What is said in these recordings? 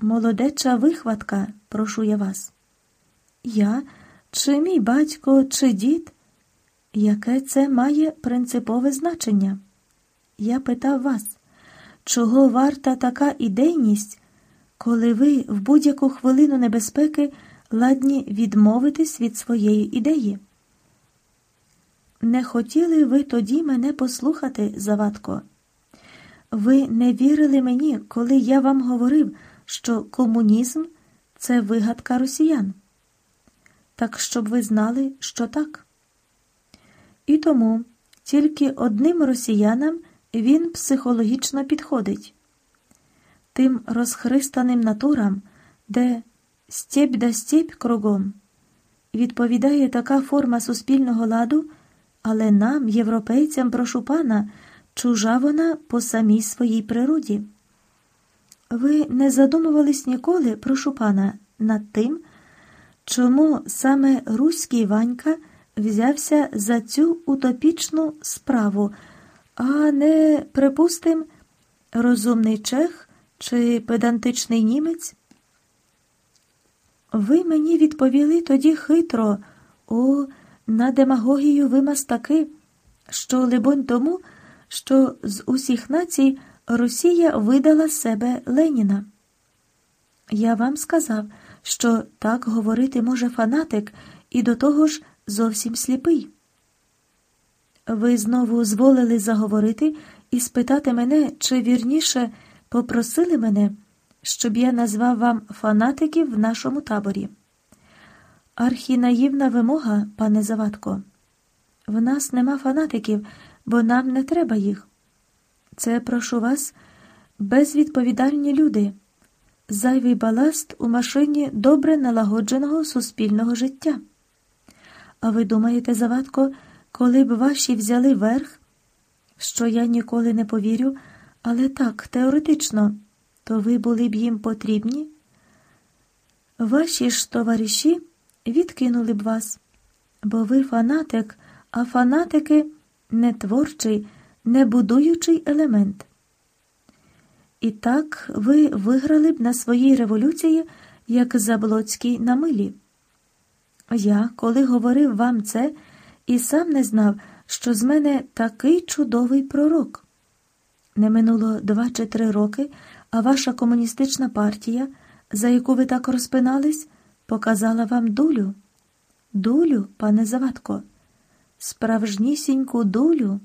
Молодеча вихватка, прошу я вас. Я, чи мій батько, чи дід? Яке це має принципове значення? Я питав вас, чого варта така ідейність, коли ви в будь-яку хвилину небезпеки ладні відмовитись від своєї ідеї? Не хотіли ви тоді мене послухати, Завадко. Ви не вірили мені, коли я вам говорив, що комунізм це вигадка росіян. Так щоб ви знали, що так. І тому тільки одним росіянам він психологічно підходить. Тим розхристаним натурам, де степь да степь кругом, відповідає така форма суспільного ладу, але нам, європейцям, прошу пана, чужа вона по самій своїй природі. Ви не задумувались ніколи, прошу пана, над тим, чому саме руський Ванька взявся за цю утопічну справу, а не, припустим, розумний чех чи педантичний німець? Ви мені відповіли тоді хитро, о, на демагогію ви мастаки, що, либонь, тому, що з усіх націй Росія видала себе Леніна. Я вам сказав, що так говорити може фанатик і до того ж зовсім сліпий. Ви знову зволили заговорити і спитати мене, чи вірніше попросили мене, щоб я назвав вам фанатиків в нашому таборі. Архінаївна вимога, пане Завадко. В нас нема фанатиків, бо нам не треба їх. Це прошу вас безвідповідальні люди, зайвий баласт у машині добре налагодженого суспільного життя. А ви думаєте, Завадко, коли б ваші взяли верх, що я ніколи не повірю, але так, теоретично, то ви були б їм потрібні? Ваші ж товариші відкинули б вас, бо ви фанатик, а фанатики не творчий, не будуючий елемент. І так ви виграли б на своїй революції, як Заблоцький на милі. Я, коли говорив вам це, і сам не знав, що з мене такий чудовий пророк. Не минуло два чи три роки, а ваша комуністична партія, за яку ви так розпинались, показала вам дулю. Дулю, пане Завадко, справжнісіньку дулю.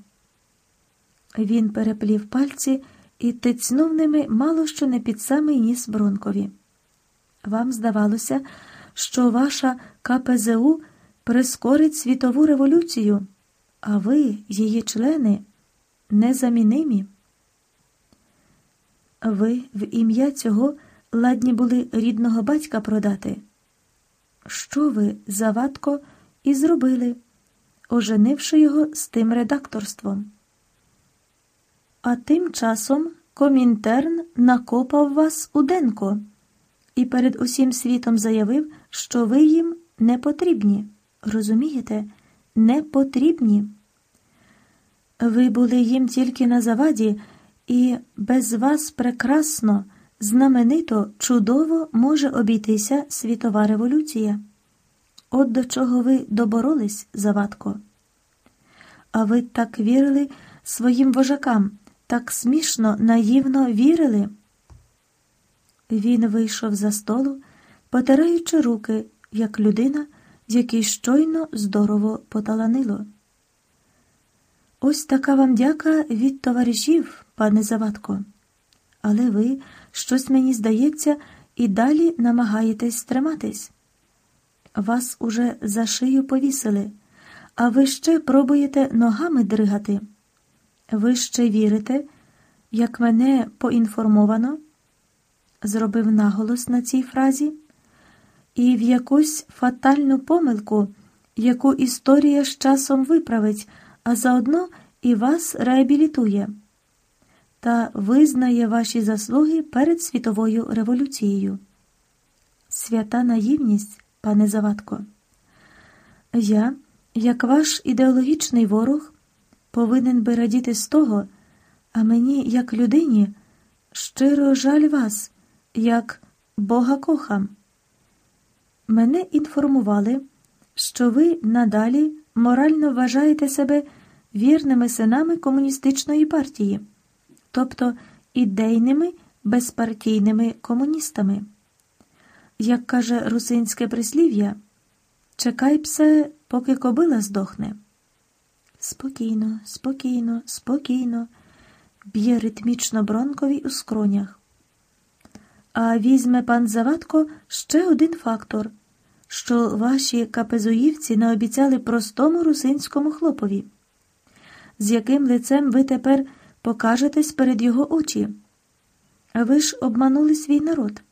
Він переплів пальці і тицьнув ними мало що не під самий ніс Бронкові. Вам здавалося, що ваша КПЗУ прискорить світову революцію, а ви, її члени, незамінимі. Ви в ім'я цього ладні були рідного батька продати. Що ви, завадко, і зробили, оженивши його з тим редакторством? А тим часом Комінтерн накопав вас у Денко і перед усім світом заявив, що ви їм не потрібні. Розумієте, не потрібні. Ви були їм тільки на заваді, і без вас прекрасно, знаменито, чудово може обійтися світова революція. От до чого ви доборолись, Завадко. А ви так вірили своїм вожакам, так смішно, наївно вірили. Він вийшов за столу, потираючи руки, як людина, з якій щойно здорово поталанило. Ось така вам дяка від товаришів, пане Завадко. Але ви, щось мені здається, і далі намагаєтесь стриматись. Вас уже за шию повісили, а ви ще пробуєте ногами дригати. Ви ще вірите, як мене поінформовано, зробив наголос на цій фразі, і в якусь фатальну помилку, яку історія з часом виправить, а заодно і вас реабілітує та визнає ваші заслуги перед світовою революцією. Свята наївність, пане Завадко. Я, як ваш ідеологічний ворог, повинен би радіти з того, а мені, як людині, щиро жаль вас, як Бога кохам. Мене інформували, що ви надалі морально вважаєте себе вірними синами комуністичної партії, тобто ідейними безпартійними комуністами. Як каже русинське прислів'я, чекай псе, поки кобила здохне. Спокійно, спокійно, спокійно, б'є ритмічно бронкові у скронях. А візьме пан Завадко ще один фактор, що ваші капезуївці наобіцяли простому русинському хлопові, з яким лицем ви тепер покажетесь перед його очі. Ви ж обманули свій народ.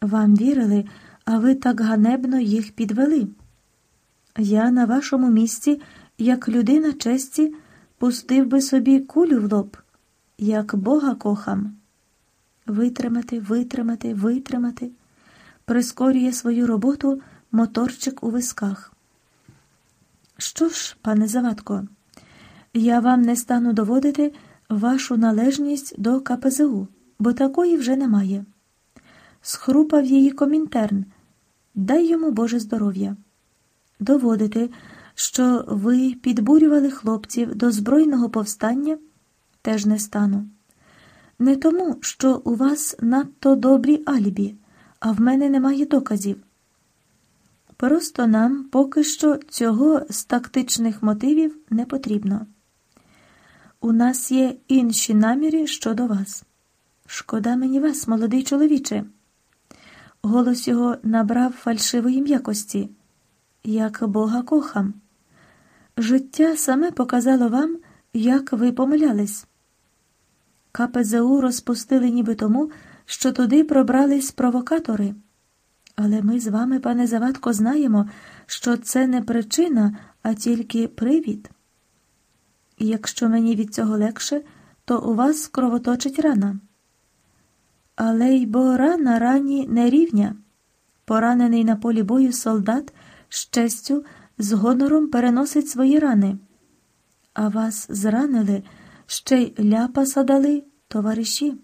Вам вірили, а ви так ганебно їх підвели. Я на вашому місці, як людина честі, пустив би собі кулю в лоб, як Бога кохам. Витримати, витримати, витримати, прискорює свою роботу моторчик у висках. Що ж, пане Завадко, я вам не стану доводити вашу належність до КПЗУ, бо такої вже немає. Схрупав її комінтерн, дай йому Боже здоров'я. Доводити, що ви підбурювали хлопців до збройного повстання, теж не стану. Не тому, що у вас надто добрі алібі, а в мене немає доказів. Просто нам поки що цього з тактичних мотивів не потрібно. У нас є інші наміри щодо вас. Шкода мені вас, молодий чоловіче. Голос його набрав фальшивої м'якості, як Бога кохам. Життя саме показало вам, як ви помилялись. КПЗУ розпустили ніби тому, що туди пробрались провокатори. Але ми з вами, пане Завадко, знаємо, що це не причина, а тільки привід. І якщо мені від цього легше, то у вас кровоточить рана. Але й бо рана рані не рівня. Поранений на полі бою солдат з честю, з гонором переносить свої рани. А вас зранили, ще й ляпаса дали, товариші.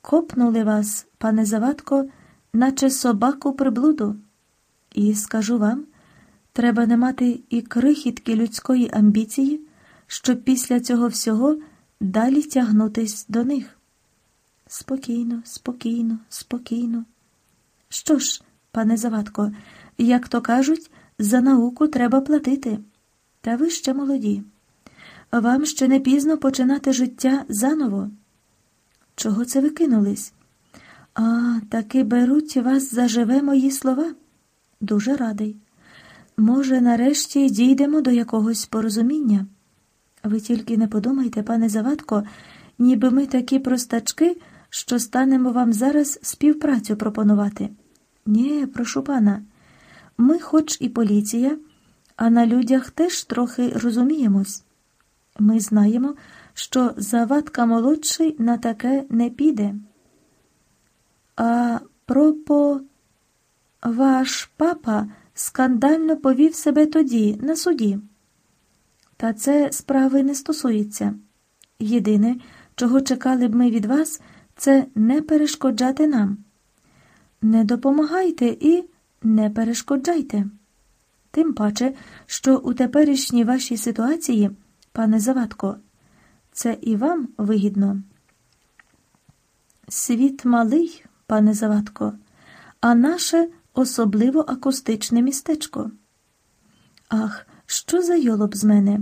Копнули вас, пане Завадко, наче собаку приблуду. І скажу вам, треба не мати і крихітки людської амбіції, щоб після цього всього далі тягнутись до них. Спокійно, спокійно, спокійно. Що ж, пане Завадко, як то кажуть, за науку треба платити. Та ви ще молоді. Вам ще не пізно починати життя заново. Чого це ви кинулись? А, таки беруть вас заживе мої слова. Дуже радий. Може, нарешті дійдемо до якогось порозуміння. Ви тільки не подумайте, пане Завадко, ніби ми такі простачки, що станемо вам зараз співпрацю пропонувати. Ні, прошу пана, ми, хоч і поліція, а на людях теж трохи розуміємось. Ми знаємо, що Завадка молодший на таке не піде. А пропо ваш папа скандально повів себе тоді, на суді. Та це справи не стосується. Єдине, чого чекали б ми від вас, це не перешкоджати нам. Не допомагайте і не перешкоджайте. Тим паче, що у теперішній вашій ситуації, пане Завадко, це і вам вигідно. Світ малий, пане Завадко, а наше особливо акустичне містечко. Ах, що за йолоб з мене?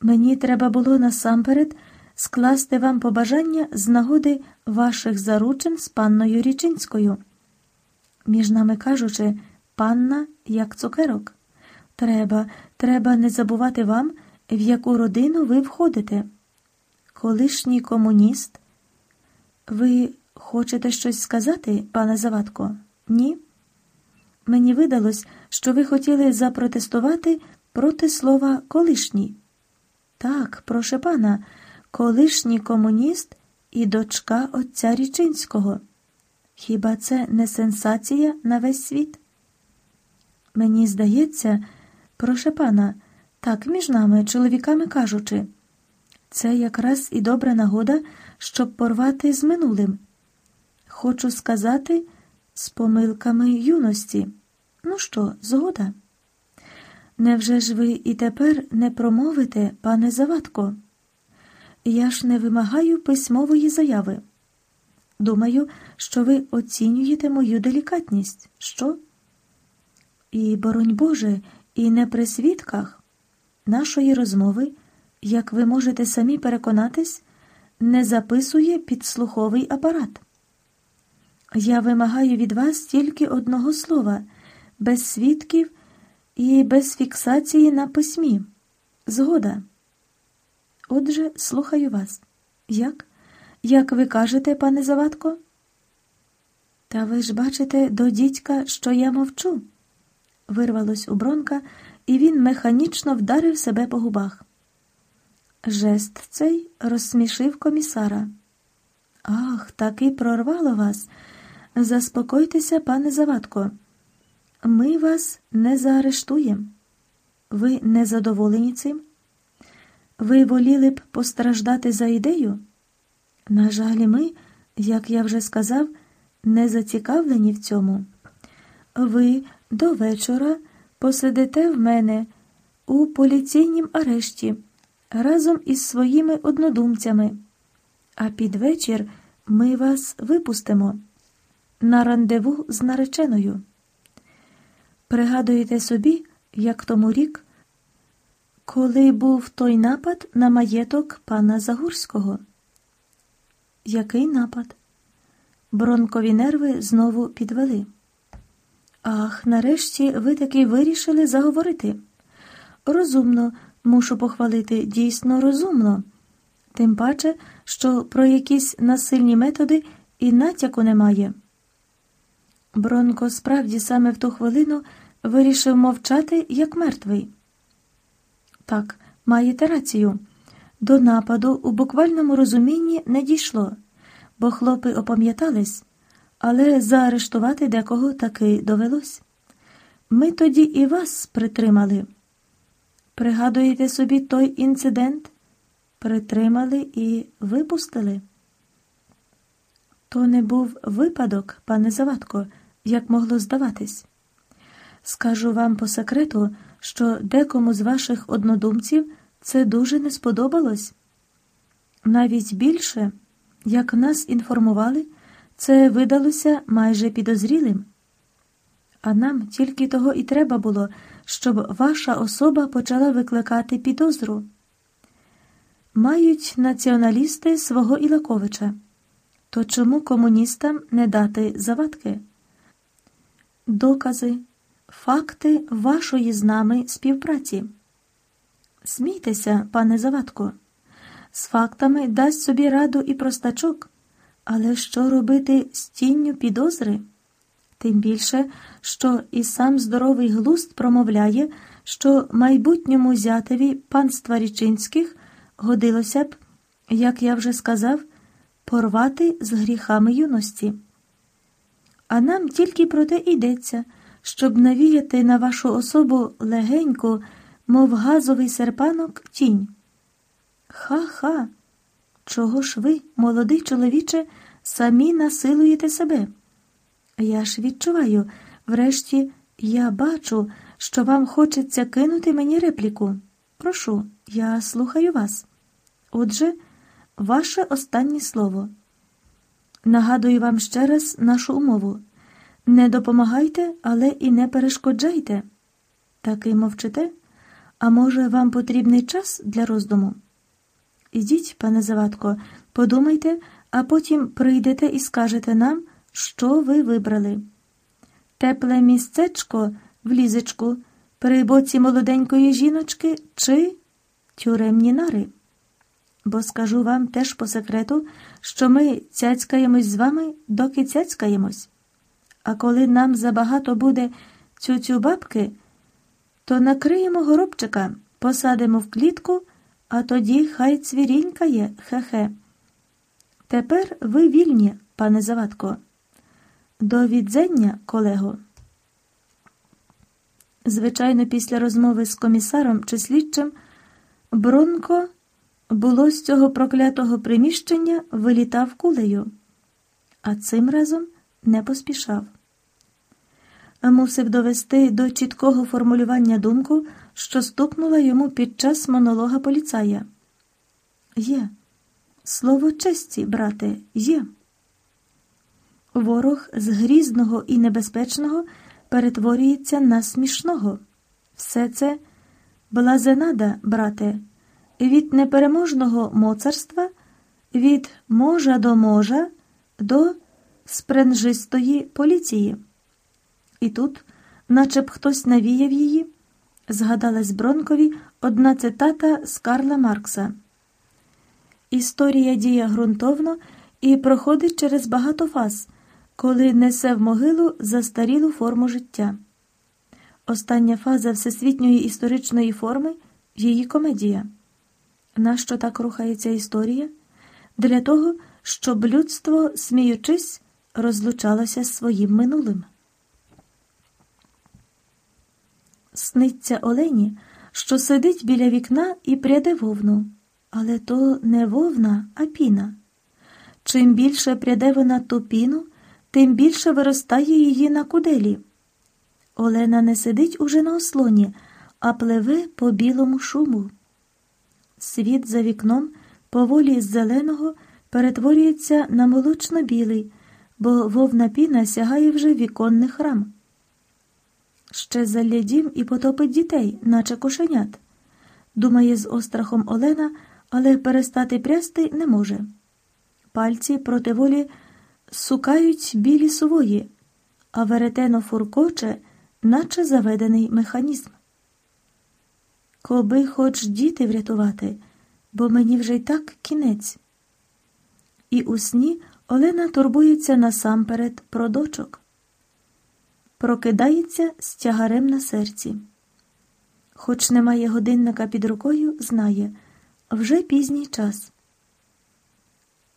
Мені треба було насамперед скласти вам побажання з нагоди ваших заручин з панною Річинською. Між нами кажучи, панна як цукерок. Треба, треба не забувати вам, в яку родину ви входите. Колишній комуніст. Ви хочете щось сказати, пане Завадко? Ні? Мені видалось, що ви хотіли запротестувати проти слова колишній. Так, проше пана, колишній комуніст і дочка отця Річинського. Хіба це не сенсація на весь світ? Мені здається, проше пана, так між нами, чоловіками кажучи, це якраз і добра нагода, щоб порвати з минулим. хочу сказати, з помилками юності. Ну що, згода? Невже ж ви і тепер не промовите, пане Завадко? Я ж не вимагаю письмової заяви. Думаю, що ви оцінюєте мою делікатність. Що? І, боронь Боже, і не при свідках нашої розмови, як ви можете самі переконатись, не записує підслуховий апарат. Я вимагаю від вас тільки одного слова, без свідків і без фіксації на письмі. Згода. Отже, слухаю вас. Як? Як ви кажете, пане Завадко? Та ви ж бачите до дідька, що я мовчу. Вирвалось у Бронка, і він механічно вдарив себе по губах. Жест цей розсмішив комісара. Ах, таки прорвало вас. Заспокойтеся, пане Завадко. Ми вас не заарештуємо. Ви не задоволені цим? Ви воліли б постраждати за ідею? На жаль, ми, як я вже сказав, не зацікавлені в цьому. Ви до вечора посидите в мене у поліційнім арешті разом із своїми однодумцями, а під вечір ми вас випустимо на рандеву з нареченою. Пригадуєте собі, як тому рік, коли був той напад на маєток пана Загурського? Який напад? Бронкові нерви знову підвели. Ах, нарешті ви таки вирішили заговорити. Розумно, мушу похвалити, дійсно розумно. Тим паче, що про якісь насильні методи і натяку немає. Бронко справді саме в ту хвилину вирішив мовчати, як мертвий. Так, маєте рацію. До нападу у буквальному розумінні не дійшло, бо хлопи опам'ятались, але заарештувати декого таки довелось. Ми тоді і вас притримали. Пригадуєте собі той інцидент? Притримали і випустили. То не був випадок, пане Завадко, як могло здаватись. Скажу вам по секрету, що декому з ваших однодумців це дуже не сподобалось. Навіть більше, як нас інформували, це видалося майже підозрілим. А нам тільки того і треба було, щоб ваша особа почала викликати підозру. Мають націоналісти свого Ілаковича. То чому комуністам не дати завадки? Докази, факти вашої з нами співпраці. Смійтеся, пане Завадко, з фактами дасть собі раду і простачок, але що робити з тінню підозри? Тим більше, що і сам здоровий глуст промовляє, що майбутньому зятеві панства Річинських годилося б, як я вже сказав, порвати з гріхами юності. А нам тільки про те йдеться, щоб навіяти на вашу особу легеньку, мов газовий серпанок, тінь. Ха-ха, чого ж ви, молодий чоловіче, самі насилуєте себе? Я ж відчуваю, врешті, я бачу, що вам хочеться кинути мені репліку. Прошу, я слухаю вас. Отже, ваше останнє слово. Нагадую вам ще раз нашу умову. Не допомагайте, але і не перешкоджайте. Таки мовчите, а може, вам потрібний час для роздуму? Ідіть, пане Завадко, подумайте, а потім прийдете і скажете нам, що ви вибрали. Тепле місцечко в лізечку при боці молоденької жіночки чи тюремні нари. Бо скажу вам теж по секрету, що ми цяцькаємось з вами, доки цяцькаємось. А коли нам забагато буде цю-цю бабки, то накриємо горобчика, посадимо в клітку, а тоді хай цвірінькає, хе-хе. Тепер ви вільні, пане Завадко. До відзення, колего. Звичайно, після розмови з комісаром чи слідчим Бронко було з цього проклятого приміщення вилітав кулею. а цим разом не поспішав. Мусив довести до чіткого формулювання думку, що стукнула йому під час монолога поліцая. Є. Слово честі, брате, є. Ворог з грізного і небезпечного перетворюється на смішного. Все це блазенада, брате, від непереможного моцарства, від можа до можа до спренжистої поліції. І тут, наче б хтось навіяв її, згадалась Бронкові одна цитата з Карла Маркса. Історія діє ґрунтовно і проходить через багато фаз, коли несе в могилу застарілу форму життя. Остання фаза всесвітньої історичної форми її комедія. Нащо так рухається історія? Для того, щоб людство, сміючись, розлучалося з своїм минулим. Сниться Олені, що сидить біля вікна і пряде вовну. Але то не вовна, а піна. Чим більше пряде вона ту піну, тим більше виростає її на куделі. Олена не сидить уже на ослоні, а пливе по білому шуму. Світ за вікном поволі з зеленого перетворюється на молочно-білий, бо вовна піна сягає вже віконних рам. Ще залє дім і потопить дітей, наче кошенят, думає з острахом Олена, але перестати прясти не може. Пальці проти волі сукають білі сувої, а веретено фуркоче, наче заведений механізм. Коби хоч діти врятувати, бо мені вже й так кінець. І у сні Олена турбується насамперед про дочок. Прокидається з тягарем на серці. Хоч немає годинника під рукою, знає вже пізній час.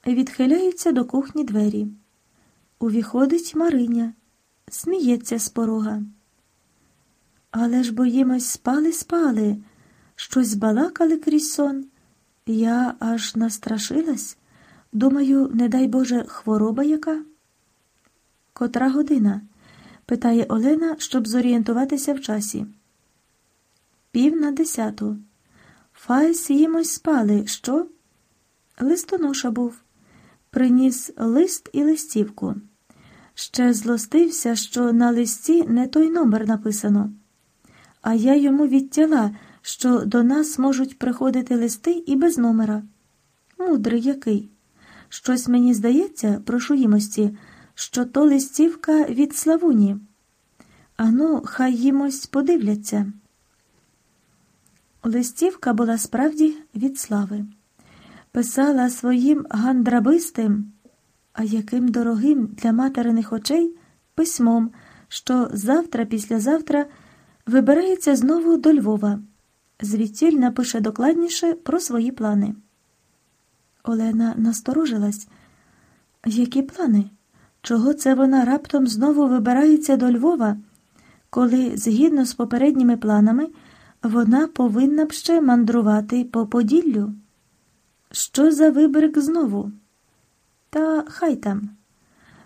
Відхиляються до кухні двері. Увіходить Мариня, сміється з порога. Але ж боїмось, спали, спали, щось балакали крізь сон. Я аж настрашилась. Думаю, не дай Боже, хвороба яка? Котра година? Питає Олена, щоб зорієнтуватися в часі. Пів на десяту. Файс їмось спали. Що? Листоноша був. Приніс лист і листівку. Ще злостився, що на листі не той номер написано. А я йому відтяла, що до нас можуть приходити листи і без номера. Мудрий який. Щось мені здається, прошу їмості, що то листівка від Славуні. Ану, хай їмось подивляться. Листівка була справді від слави. Писала своїм гандрабистим, а яким дорогим для материних очей письмом, що завтра, післязавтра вибирається знову до Львова. Звідтіль напише докладніше про свої плани. Олена насторожилась. Які плани? Чого це вона раптом знову вибирається до Львова, коли, згідно з попередніми планами, вона повинна б ще мандрувати по Поділлю? Що за вибрик знову? Та хай там.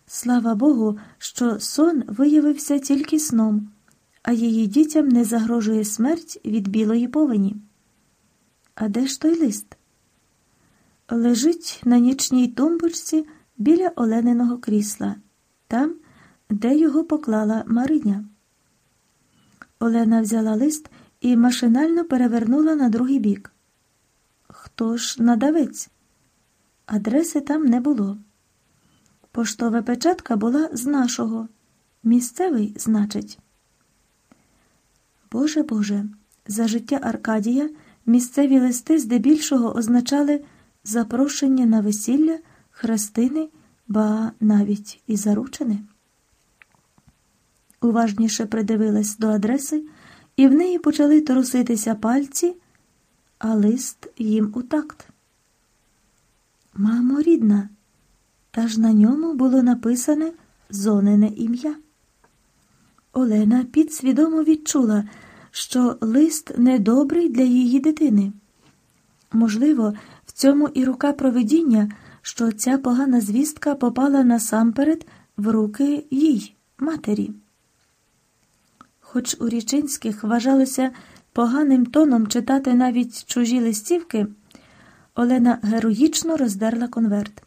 Слава Богу, що сон виявився тільки сном, а її дітям не загрожує смерть від білої повені. А де ж той лист? Лежить на нічній тумбочці біля Олениного крісла, там, де його поклала Мариня. Олена взяла лист і машинально перевернула на другий бік. Хто ж надавець? Адреси там не було. Поштова печатка була з нашого. Місцевий, значить. Боже Боже, за життя Аркадія місцеві листи здебільшого означали запрошення на весілля, хрестини, ба навіть і заручини. Уважніше придивилась до адреси, і в неї почали труситися пальці, а лист їм у такт. Мамо, рідна, та ж на ньому було написане зонене ім'я. Олена підсвідомо відчула, що лист недобрий для її дитини. Можливо, в цьому і рука проведіння, що ця погана звістка попала насамперед в руки їй, матері. Хоч у Річинських вважалося поганим тоном читати навіть чужі листівки, Олена героїчно роздерла конверт.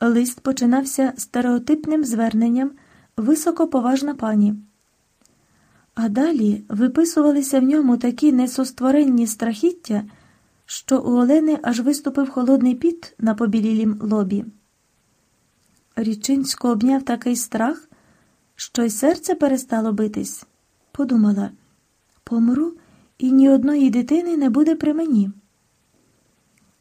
Лист починався стереотипним зверненням високоповажна пані. А далі виписувалися в ньому такі несостворенні страхіття, що у Олени аж виступив холодний піт на побілілім лобі. Річинську обняв такий страх, що й серце перестало битись. Подумала помру, і ні одної дитини не буде при мені.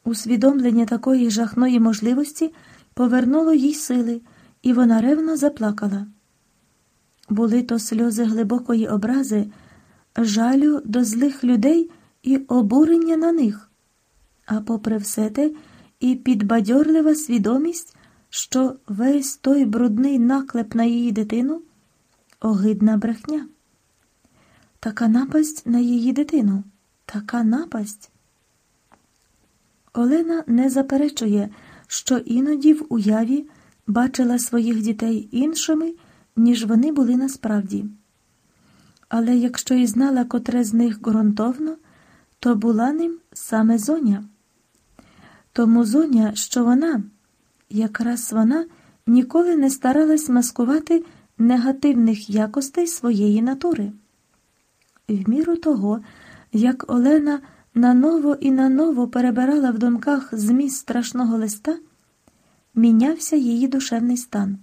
Усвідомлення такої жахної можливості повернуло їй сили, і вона ревно заплакала. Були то сльози глибокої образи, жалю до злих людей і обурення на них, а попри все те, і підбадьорлива свідомість, що весь той брудний наклеп на її дитину огидна брехня. Така напасть на її дитину, така напасть. Олена не заперечує, що іноді в уяві бачила своїх дітей іншими, ніж вони були насправді. Але якщо і знала котре з них ґрунтовно, то була ним саме зоня. Тому зоня, що вона, якраз вона ніколи не старалась маскувати негативних якостей своєї натури. В міру того, як Олена наново і наново перебирала в думках зміст страшного листа, мінявся її душевний стан.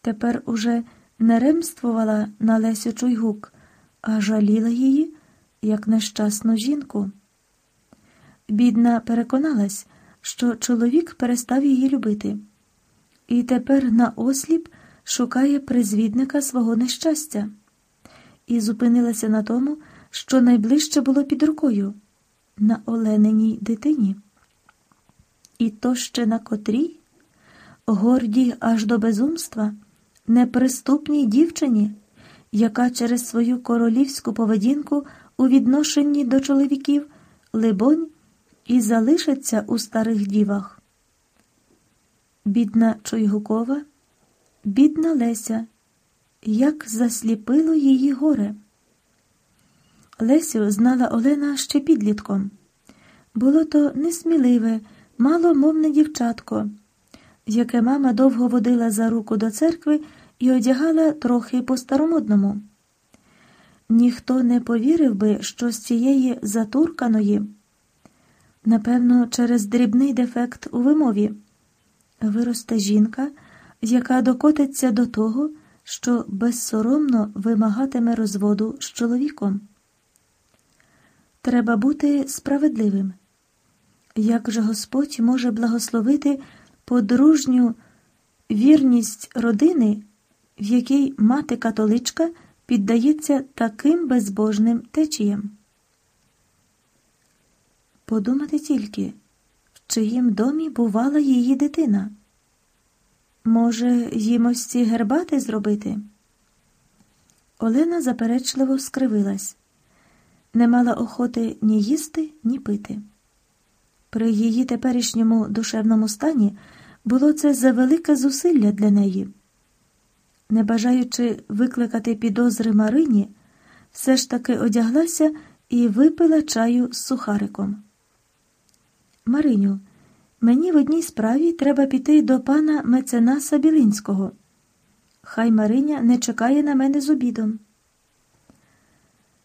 Тепер уже не ремствувала на Лесю Чуйгук, а жаліла її як нещасну жінку. Бідна переконалась, що чоловік перестав її любити, і тепер наосліп шукає призвідника свого нещастя, і зупинилася на тому, що найближче було під рукою на олененій дитині. І то ще на котрій, гордій аж до безумства, неприступній дівчині, яка через свою королівську поведінку у відношенні до чоловіків, либонь, і залишиться у старих дівах. Бідна Чуйгукова, бідна Леся, як засліпило її горе. Лесю знала Олена ще підлітком. Було то несміливе, маломовне дівчатко, яке мама довго водила за руку до церкви і одягала трохи по-старомодному. Ніхто не повірив би, що з цієї затурканої, напевно, через дрібний дефект у вимові, виросте жінка, яка докотиться до того, що безсоромно вимагатиме розводу з чоловіком. Треба бути справедливим. Як же Господь може благословити подружню вірність родини, в якій мати католичка піддається таким безбожним течіям? Подумати тільки, в чиїм домі бувала її дитина. Може, їм ось ці гербати зробити? Олена заперечливо скривилась не мала охоти ні їсти, ні пити. При її теперішньому душевному стані було це за велике зусилля для неї. Не бажаючи викликати підозри Марині, все ж таки одяглася і випила чаю з сухариком. Мариню, мені в одній справі треба піти до пана меценаса Білинського. Хай Мариня не чекає на мене з обідом.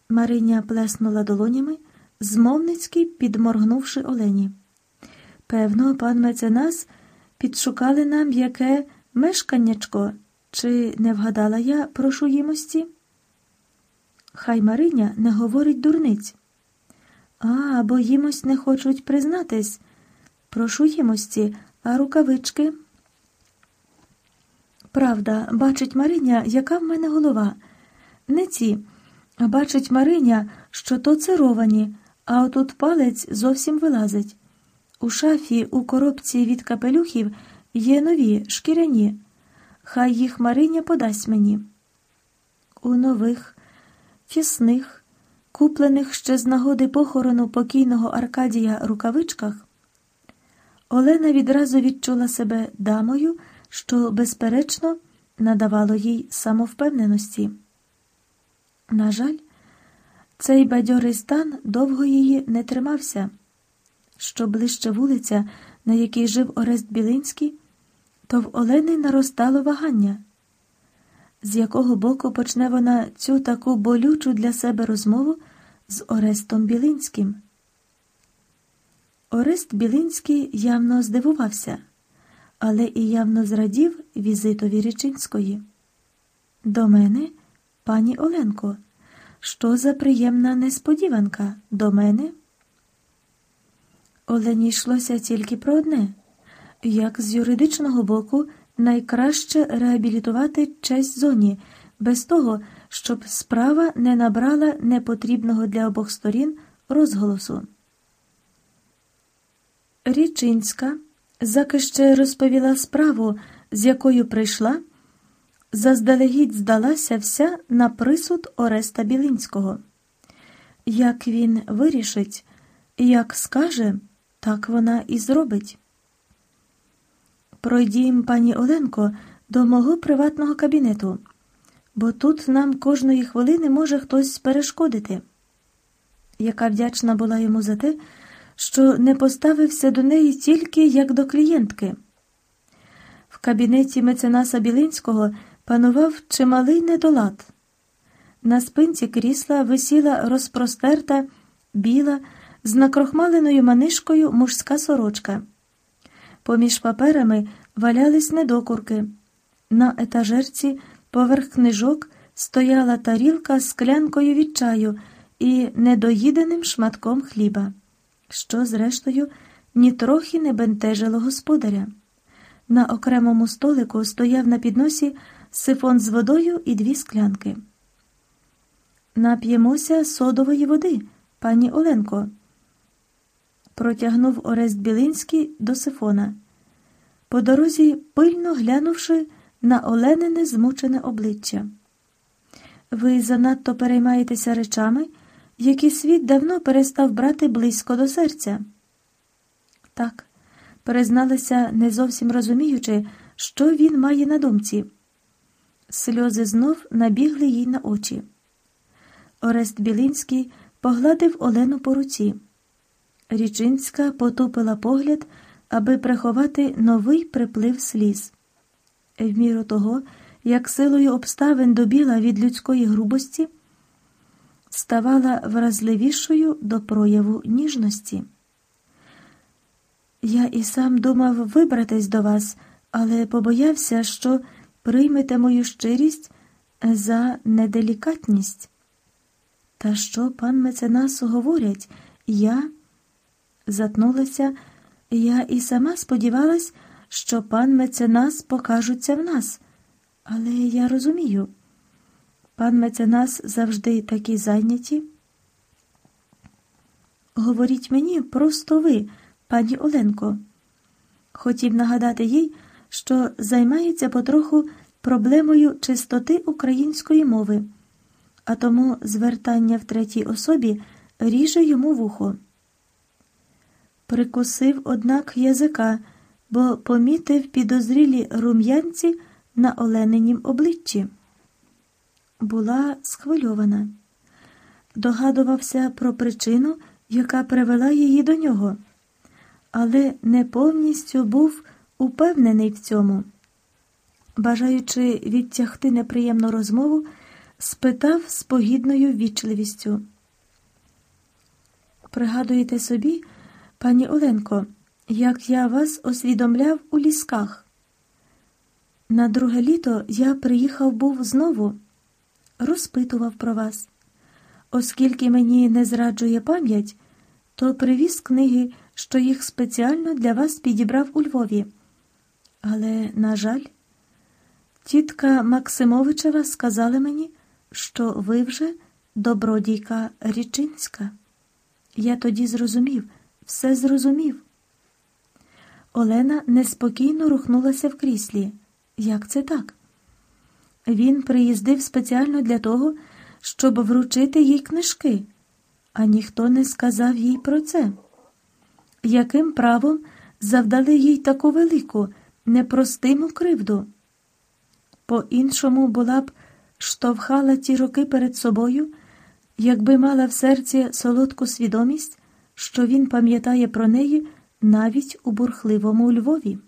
Мариня плеснула долонями, змовницьки підморгнувши Олені. Певно, пан меценас підшукали нам яке мешканнячко, чи не вгадала я про шуїмості? Хай Мариня не говорить дурниць. А, бо їмось не хочуть признатись. Прошу їмості, а рукавички. Правда, бачить Мариня, яка в мене голова. Не ці. Бачить Мариня, що то цировані, а отут палець зовсім вилазить. У шафі у коробці від капелюхів є нові шкіряні. Хай їх Мариня подасть мені. У нових, фісних, куплених ще з нагоди похорону покійного Аркадія рукавичках, Олена відразу відчула себе дамою, що, безперечно, надавало їй самовпевненості. На жаль, цей бадьорий стан довго її не тримався. Що ближче вулиця, на якій жив Орест Білинський, то в Олени наростало вагання, з якого боку почне вона цю таку болючу для себе розмову з Орестом Білинським. Орест Білинський явно здивувався, але і явно зрадів візитові Річинської. До мене, пані Оленко, що за приємна несподіванка до мене? Олені йшлося тільки про одне як з юридичного боку найкраще реабілітувати честь зоні, без того, щоб справа не набрала непотрібного для обох сторін розголосу. Річинська, заки ще розповіла справу, з якою прийшла, заздалегідь здалася вся на присуд Ореста Білинського. Як він вирішить, як скаже, так вона і зробить. Пройдім, пані Оленко, до мого приватного кабінету, бо тут нам кожної хвилини може хтось перешкодити. Яка вдячна була йому за те, що не поставився до неї тільки як до клієнтки. В кабінеті меценаса Білинського панував чималий недолад. На спинці крісла висіла розпростерта, біла, з накрохмаленою манишкою мужська сорочка. Поміж паперами валялись недокурки. На етажерці поверх книжок стояла тарілка з склянкою від чаю і недоїденим шматком хліба що, зрештою, нітрохи не бентежило господаря. На окремому столику стояв на підносі сифон з водою і дві склянки. Нап'ємося содової води, пані Оленко, протягнув Орест Білинський до сифона. По дорозі, пильно глянувши на Оленине змучене обличчя. Ви занадто переймаєтеся речами які світ давно перестав брати близько до серця. Так, перезналася, не зовсім розуміючи, що він має на думці. Сльози знов набігли їй на очі. Орест Білинський погладив Олену по руці. Річинська потупила погляд, аби приховати новий приплив сліз. В міру того, як силою обставин добіла від людської грубості ставала вразливішою до прояву ніжності. Я і сам думав вибратись до вас, але побоявся, що приймете мою щирість за неделікатність. Та що, пан меценас говорять, я затнулася, я і сама сподівалась, що пан меценас покажуться в нас, але я розумію. Пан меценас завжди такі зайняті. Говоріть мені просто ви, пані Оленко. Хотів нагадати їй, що займається потроху проблемою чистоти української мови, а тому звертання в третій особі ріже йому вухо. Прикусив, однак, язика, бо помітив підозрілі рум'янці на олененім обличчі була схвильована, догадувався про причину, яка привела її до нього, але не повністю був упевнений в цьому. Бажаючи відтягти неприємну розмову, спитав з погідною вічливістю. Пригадуєте собі, пані Оленко, як я вас освідомляв у лісках? На друге літо я приїхав був знову розпитував про вас. Оскільки мені не зраджує пам'ять, то привіз книги, що їх спеціально для вас підібрав у Львові. Але, на жаль, тітка Максимовичева сказала мені, що ви вже добродійка Річинська. Я тоді зрозумів, все зрозумів. Олена неспокійно рухнулася в кріслі. Як це так? Він приїздив спеціально для того, щоб вручити їй книжки, а ніхто не сказав їй про це. Яким правом завдали їй таку велику, непростиму кривду. По іншому була б штовхала ті роки перед собою, якби мала в серці солодку свідомість, що він пам'ятає про неї навіть у бурхливому Львові.